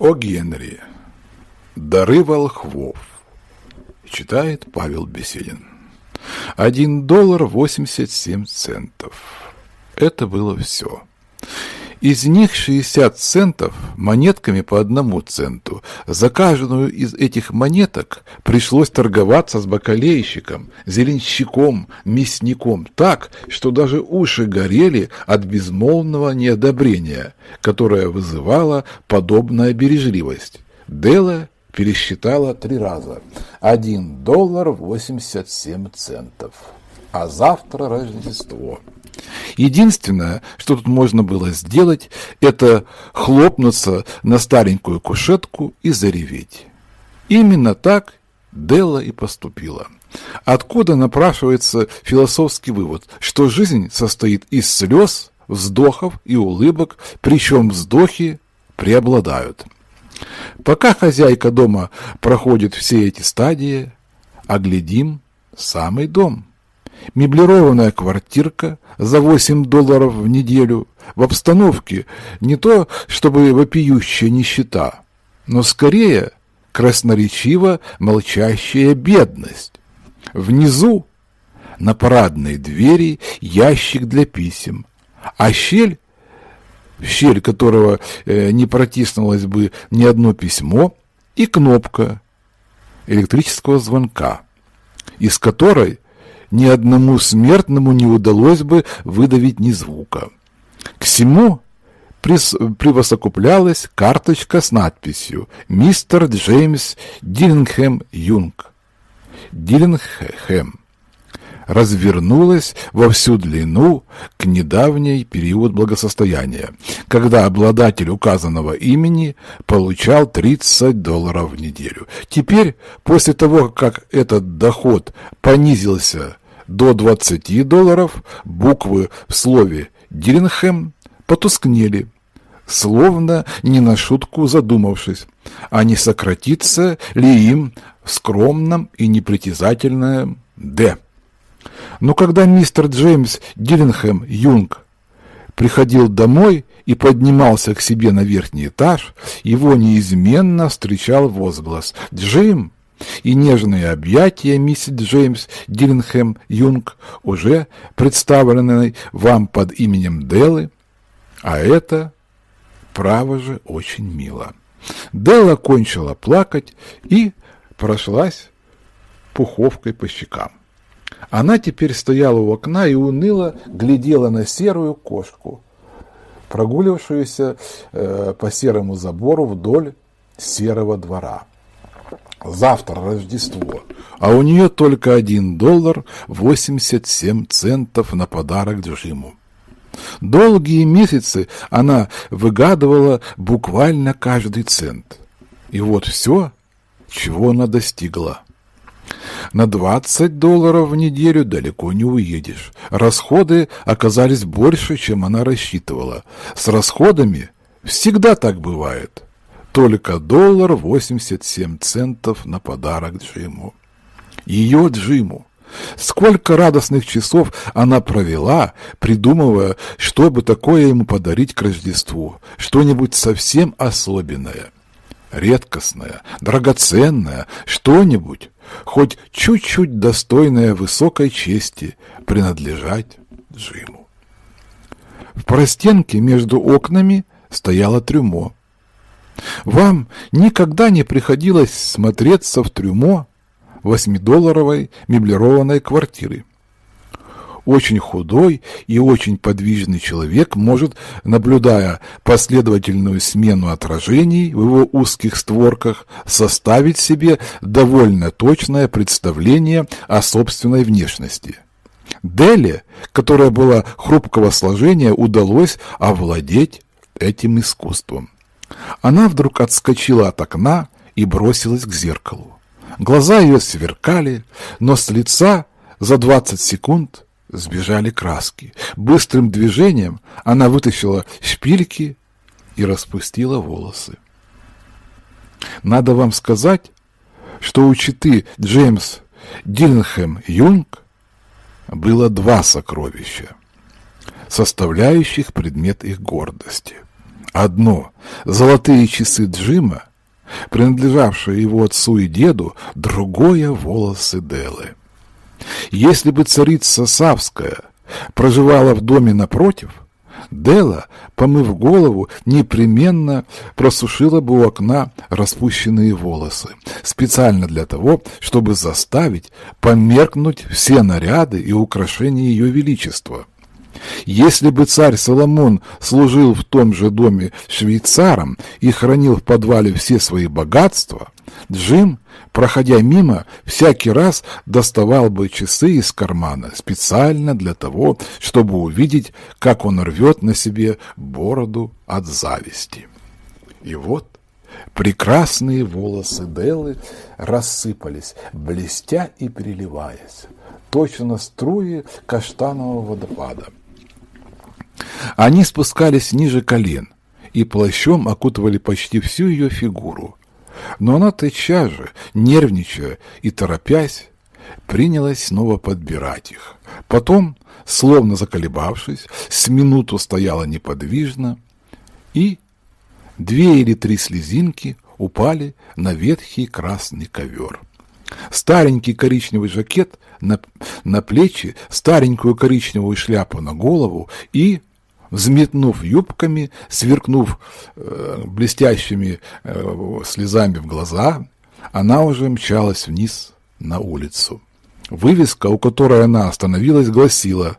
О Генри. Дары волхвов. Читает Павел Беседин. Один доллар восемьдесят семь центов. Это было все. Из них 60 центов монетками по одному центу. За каждую из этих монеток пришлось торговаться с бакалейщиком, зеленщиком, мясником так, что даже уши горели от безмолвного неодобрения, которое вызывала подобная бережливость. Дела пересчитала три раза. Один доллар восемьдесят семь центов. А завтра Рождество. Единственное, что тут можно было сделать, это хлопнуться на старенькую кушетку и зареветь. Именно так Делла и поступила. Откуда напрашивается философский вывод, что жизнь состоит из слез, вздохов и улыбок, причем вздохи преобладают. Пока хозяйка дома проходит все эти стадии, оглядим самый дом меблированная квартирка за 8 долларов в неделю, в обстановке не то чтобы вопиющая нищета, но скорее красноречиво молчащая бедность. Внизу на парадной двери ящик для писем, а щель, в щель которого э, не протиснулось бы ни одно письмо, и кнопка электрического звонка, из которой ни одному смертному не удалось бы выдавить ни звука. К всему присовокуплялась карточка с надписью «Мистер Джеймс Диллингхэм Юнг». Диллингхэм развернулась во всю длину к недавний период благосостояния, когда обладатель указанного имени получал 30 долларов в неделю. Теперь, после того, как этот доход понизился до 20 долларов, буквы в слове «Диринхэм» потускнели, словно не на шутку задумавшись, а не сократится ли им в скромном и непритязательном «Д». Но когда мистер Джеймс Диллинхэм Юнг приходил домой и поднимался к себе на верхний этаж, его неизменно встречал возглас «Джим!» И нежные объятия миссис Джеймс Диллинхэм Юнг, уже представленной вам под именем Деллы, а это, право же, очень мило. Делла кончила плакать и прошлась пуховкой по щекам. Она теперь стояла у окна и уныло глядела на серую кошку, прогуливавшуюся э, по серому забору вдоль серого двора. Завтра Рождество, а у нее только один доллар восемьдесят семь центов на подарок Джиму. Долгие месяцы она выгадывала буквально каждый цент. И вот все, чего она достигла. На 20 долларов в неделю далеко не уедешь. Расходы оказались больше, чем она рассчитывала. С расходами всегда так бывает только доллар 87 центов на подарок Джиму. Ее Джиму. Сколько радостных часов она провела, придумывая, что бы такое ему подарить к Рождеству, что-нибудь совсем особенное, редкостное, драгоценное, что-нибудь, хоть чуть-чуть достойное высокой чести принадлежать Джиму. В простенке между окнами стояло трюмо. Вам никогда не приходилось смотреться в трюмо восьмидолларовой меблированной квартиры. Очень худой и очень подвижный человек может, наблюдая последовательную смену отражений в его узких створках, составить себе довольно точное представление о собственной внешности. Деле, которая была хрупкого сложения, удалось овладеть этим искусством. Она вдруг отскочила от окна и бросилась к зеркалу. Глаза ее сверкали, но с лица за двадцать секунд сбежали краски. Быстрым движением она вытащила шпильки и распустила волосы. Надо вам сказать, что у читы Джеймс Диллинхэм Юнг было два сокровища, составляющих предмет их гордости – Одно – золотые часы Джима, принадлежавшие его отцу и деду, другое – волосы Делы. Если бы царица Савская проживала в доме напротив, Дела, помыв голову, непременно просушила бы у окна распущенные волосы, специально для того, чтобы заставить померкнуть все наряды и украшения ее величества. Если бы царь Соломон служил в том же доме швейцаром и хранил в подвале все свои богатства, Джим, проходя мимо, всякий раз доставал бы часы из кармана специально для того, чтобы увидеть, как он рвет на себе бороду от зависти. И вот прекрасные волосы Деллы рассыпались, блестя и переливаясь, точно струи каштанового водопада. Они спускались ниже колен и плащом окутывали почти всю ее фигуру. Но она тотчас же, нервничая и торопясь, принялась снова подбирать их. Потом, словно заколебавшись, с минуту стояла неподвижно, и две или три слезинки упали на ветхий красный ковер. Старенький коричневый жакет на, на плечи, старенькую коричневую шляпу на голову и взметнув юбками, сверкнув э, блестящими э, слезами в глаза, она уже мчалась вниз на улицу. Вывеска, у которой она остановилась, гласила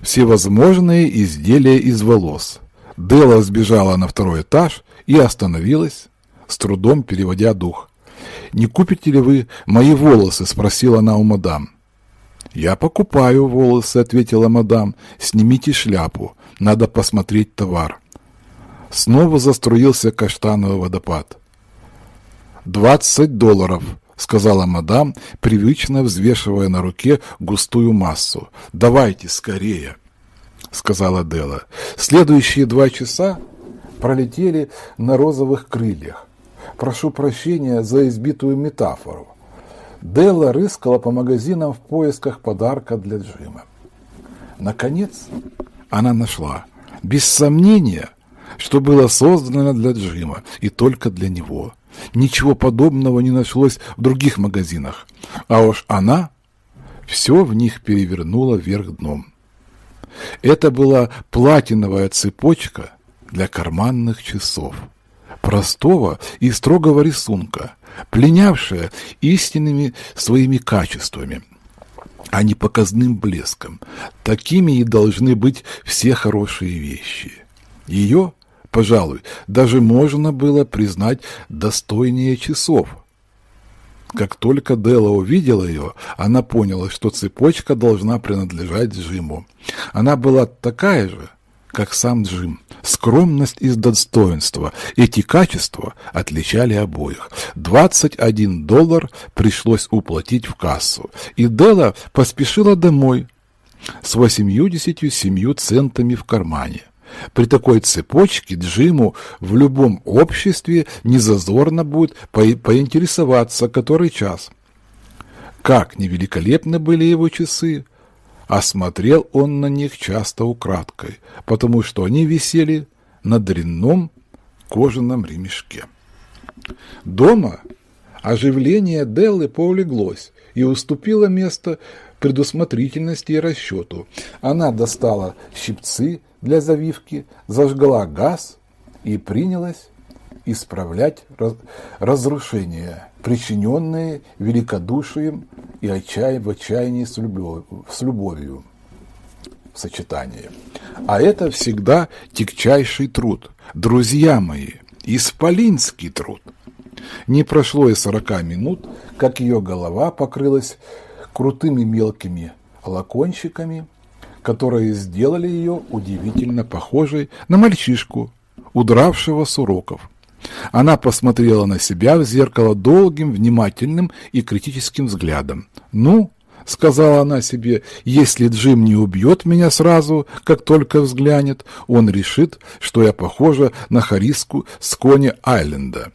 «Всевозможные изделия из волос». Дела сбежала на второй этаж и остановилась, с трудом переводя дух. «Не купите ли вы мои волосы?» – спросила она у мадам. «Я покупаю волосы», — ответила мадам. «Снимите шляпу, надо посмотреть товар». Снова заструился каштановый водопад. «Двадцать долларов», — сказала мадам, привычно взвешивая на руке густую массу. «Давайте скорее», — сказала Дела. Следующие два часа пролетели на розовых крыльях. Прошу прощения за избитую метафору. Делла рыскала по магазинам в поисках подарка для Джима. Наконец, она нашла, без сомнения, что было создано для Джима и только для него. Ничего подобного не нашлось в других магазинах, а уж она все в них перевернула вверх дном. Это была платиновая цепочка для карманных часов, простого и строгого рисунка – пленявшая истинными своими качествами, а не показным блеском. Такими и должны быть все хорошие вещи. Ее, пожалуй, даже можно было признать достойнее часов. Как только Дела увидела ее, она поняла, что цепочка должна принадлежать Джиму. Она была такая же, как сам Джим. Скромность и достоинство. Эти качества отличали обоих. 21 доллар пришлось уплатить в кассу. И Дела поспешила домой с 87 центами в кармане. При такой цепочке Джиму в любом обществе незазорно будет по поинтересоваться, который час. Как невеликолепны были его часы, а смотрел он на них часто украдкой, потому что они висели на дрянном кожаном ремешке. Дома оживление Деллы поулеглось и уступило место предусмотрительности и расчету. Она достала щипцы для завивки, зажгла газ и принялась исправлять разрушения, причиненные великодушием и отчай, в отчаянии с любовью, с любовью в сочетании. А это всегда тягчайший труд. Друзья мои, исполинский труд. Не прошло и сорока минут, как ее голова покрылась крутыми мелкими лакончиками, которые сделали ее удивительно похожей на мальчишку, удравшего с уроков. Она посмотрела на себя в зеркало долгим, внимательным и критическим взглядом. «Ну, — сказала она себе, — если Джим не убьет меня сразу, как только взглянет, он решит, что я похожа на Хариску с Кони Айленда.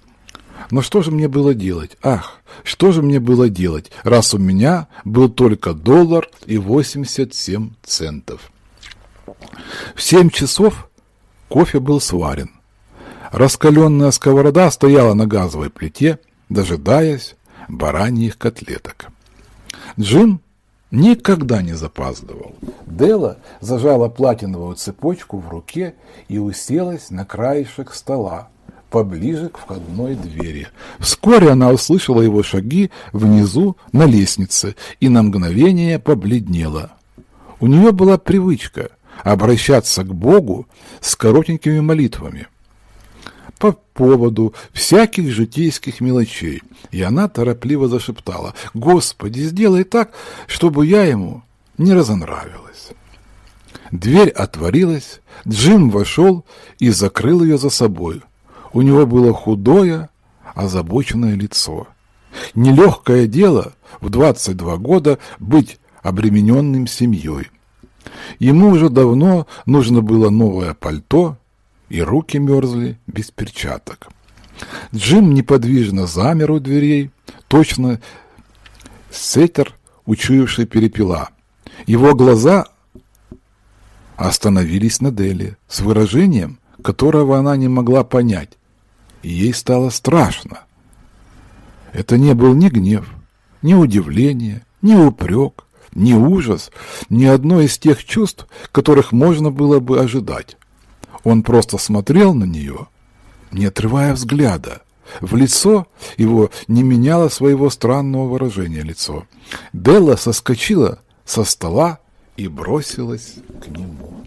Но что же мне было делать? Ах, что же мне было делать, раз у меня был только доллар и восемьдесят семь центов? В семь часов Кофе был сварен. Раскаленная сковорода стояла на газовой плите, дожидаясь бараньих котлеток. Джим никогда не запаздывал. Дела зажала платиновую цепочку в руке и уселась на краешек стола, поближе к входной двери. Вскоре она услышала его шаги внизу на лестнице и на мгновение побледнела. У нее была привычка обращаться к Богу с коротенькими молитвами по поводу всяких житейских мелочей, и она торопливо зашептала «Господи, сделай так, чтобы я ему не разонравилась». Дверь отворилась, Джим вошел и закрыл ее за собой. У него было худое, озабоченное лицо. Нелегкое дело в 22 года быть обремененным семьей. Ему уже давно нужно было новое пальто, и руки мерзли без перчаток. Джим неподвижно замер у дверей, точно сетер, учуявший перепела. Его глаза остановились на Дели с выражением, которого она не могла понять и ей стало страшно. Это не был ни гнев, ни удивление, ни упрек, ни ужас, ни одно из тех чувств, которых можно было бы ожидать. Он просто смотрел на нее, не отрывая взгляда. В лицо его не меняло своего странного выражения лицо. Делла соскочила со стола и бросилась к нему.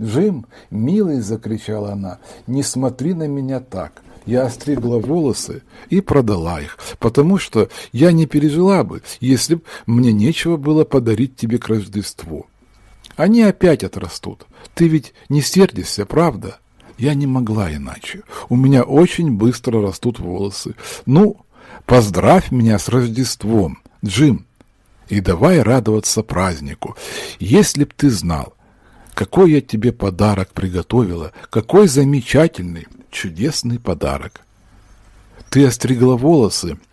«Джим, милый!» — закричала она. «Не смотри на меня так! я остригла волосы и продала их, потому что я не пережила бы, если б мне нечего было подарить тебе к Рождеству. Они опять отрастут. Ты ведь не сердишься, правда? Я не могла иначе. У меня очень быстро растут волосы. Ну, поздравь меня с Рождеством, Джим, и давай радоваться празднику. Если б ты знал, какой я тебе подарок приготовила, какой замечательный, чудесный подарок. «Ты остригла волосы?» —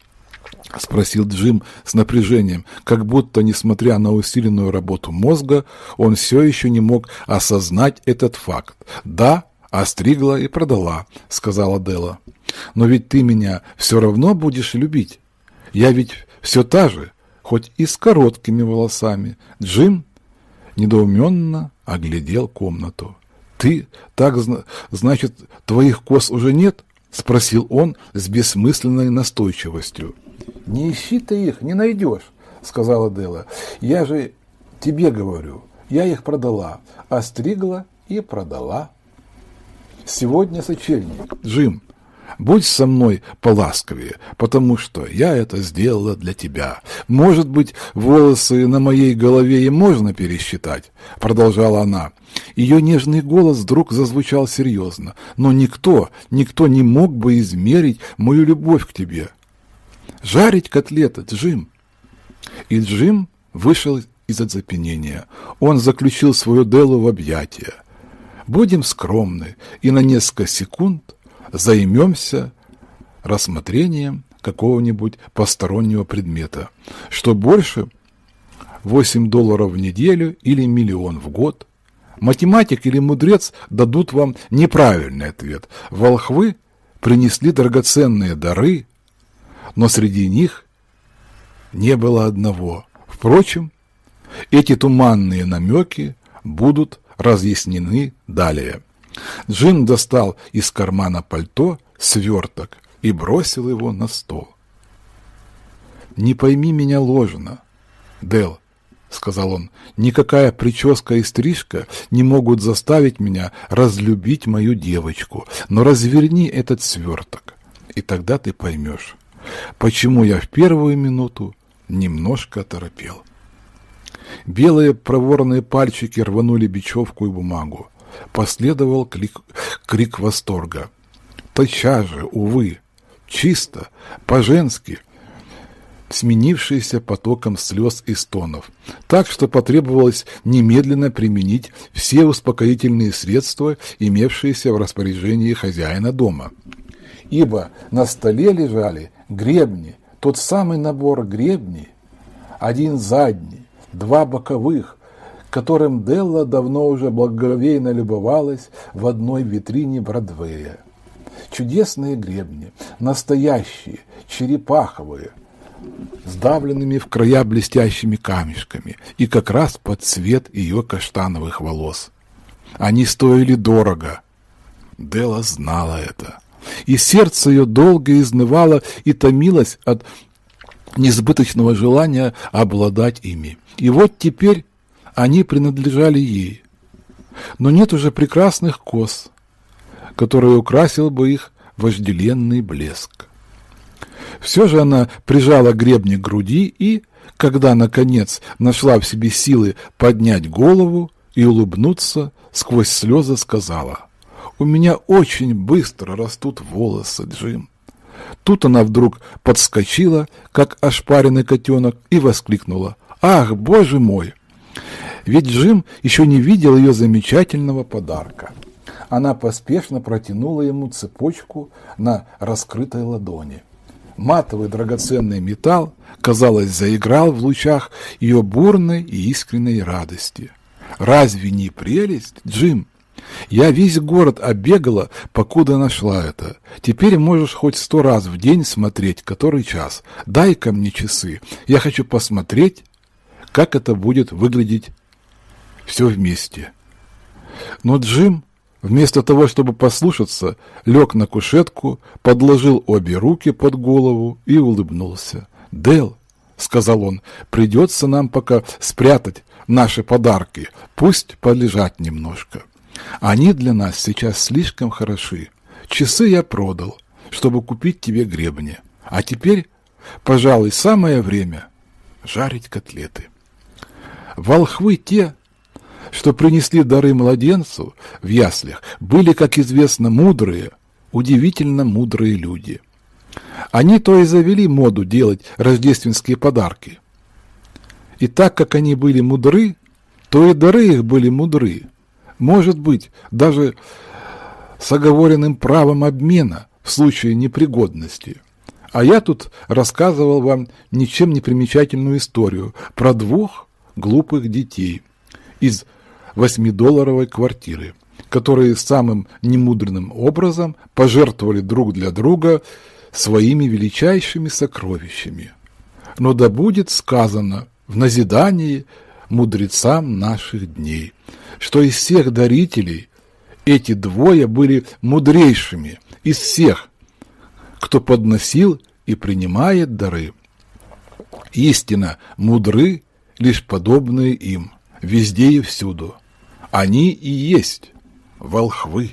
спросил Джим с напряжением, как будто, несмотря на усиленную работу мозга, он все еще не мог осознать этот факт. «Да, остригла и продала», — сказала Дела. «Но ведь ты меня все равно будешь любить. Я ведь все та же, хоть и с короткими волосами». Джим недоуменно оглядел комнату. «Ты, так, значит, твоих кос уже нет?» — спросил он с бессмысленной настойчивостью. «Не ищи ты их, не найдешь», — сказала Дела. «Я же тебе говорю, я их продала, остригла и продала». «Сегодня сочельник, Джим, Будь со мной поласковее, потому что я это сделала для тебя. Может быть, волосы на моей голове и можно пересчитать, продолжала она. Ее нежный голос вдруг зазвучал серьезно. Но никто, никто не мог бы измерить мою любовь к тебе. Жарить котлеты, Джим. И Джим вышел из оцепенения. Он заключил свою Делу в объятия. Будем скромны и на несколько секунд займемся рассмотрением какого-нибудь постороннего предмета, что больше 8 долларов в неделю или миллион в год. Математик или мудрец дадут вам неправильный ответ. Волхвы принесли драгоценные дары, но среди них не было одного. Впрочем, эти туманные намеки будут разъяснены далее. Джим достал из кармана пальто сверток и бросил его на стол. «Не пойми меня ложно, Дел, сказал он, — «никакая прическа и стрижка не могут заставить меня разлюбить мою девочку, но разверни этот сверток, и тогда ты поймешь, почему я в первую минуту немножко торопел». Белые проворные пальчики рванули бечевку и бумагу. Последовал клик, крик восторга. Тотчас же, увы, чисто, по-женски, сменившийся потоком слез и стонов, так что потребовалось немедленно применить все успокоительные средства, имевшиеся в распоряжении хозяина дома. Ибо на столе лежали гребни, тот самый набор гребней, один задний, два боковых, которым Делла давно уже благоговейно любовалась в одной витрине Бродвея. Чудесные гребни, настоящие, черепаховые, сдавленными в края блестящими камешками и как раз под цвет ее каштановых волос. Они стоили дорого. Дела знала это. И сердце ее долго изнывало и томилось от несбыточного желания обладать ими. И вот теперь они принадлежали ей. Но нет уже прекрасных кос, который украсил бы их вожделенный блеск. Все же она прижала гребни к груди и, когда, наконец, нашла в себе силы поднять голову и улыбнуться, сквозь слезы сказала, «У меня очень быстро растут волосы, Джим». Тут она вдруг подскочила, как ошпаренный котенок, и воскликнула, «Ах, боже мой!» Ведь Джим еще не видел ее замечательного подарка. Она поспешно протянула ему цепочку на раскрытой ладони. Матовый драгоценный металл, казалось, заиграл в лучах ее бурной и искренней радости. «Разве не прелесть, Джим?» Я весь город обегала, покуда нашла это. Теперь можешь хоть сто раз в день смотреть, который час. Дай-ка мне часы. Я хочу посмотреть, как это будет выглядеть все вместе. Но Джим, вместо того, чтобы послушаться, лег на кушетку, подложил обе руки под голову и улыбнулся. «Дел», — сказал он, — «придется нам пока спрятать наши подарки, пусть полежат немножко. Они для нас сейчас слишком хороши. Часы я продал, чтобы купить тебе гребни. А теперь, пожалуй, самое время жарить котлеты». Волхвы те, что принесли дары младенцу в яслях, были, как известно, мудрые, удивительно мудрые люди. Они то и завели моду делать рождественские подарки. И так как они были мудры, то и дары их были мудры. Может быть, даже с оговоренным правом обмена в случае непригодности. А я тут рассказывал вам ничем не примечательную историю про двух глупых детей из восьмидолларовой квартиры, которые самым немудренным образом пожертвовали друг для друга своими величайшими сокровищами. Но да будет сказано в назидании мудрецам наших дней, что из всех дарителей эти двое были мудрейшими из всех, кто подносил и принимает дары. Истинно мудры лишь подобные им, везде и всюду. Они и есть волхвы.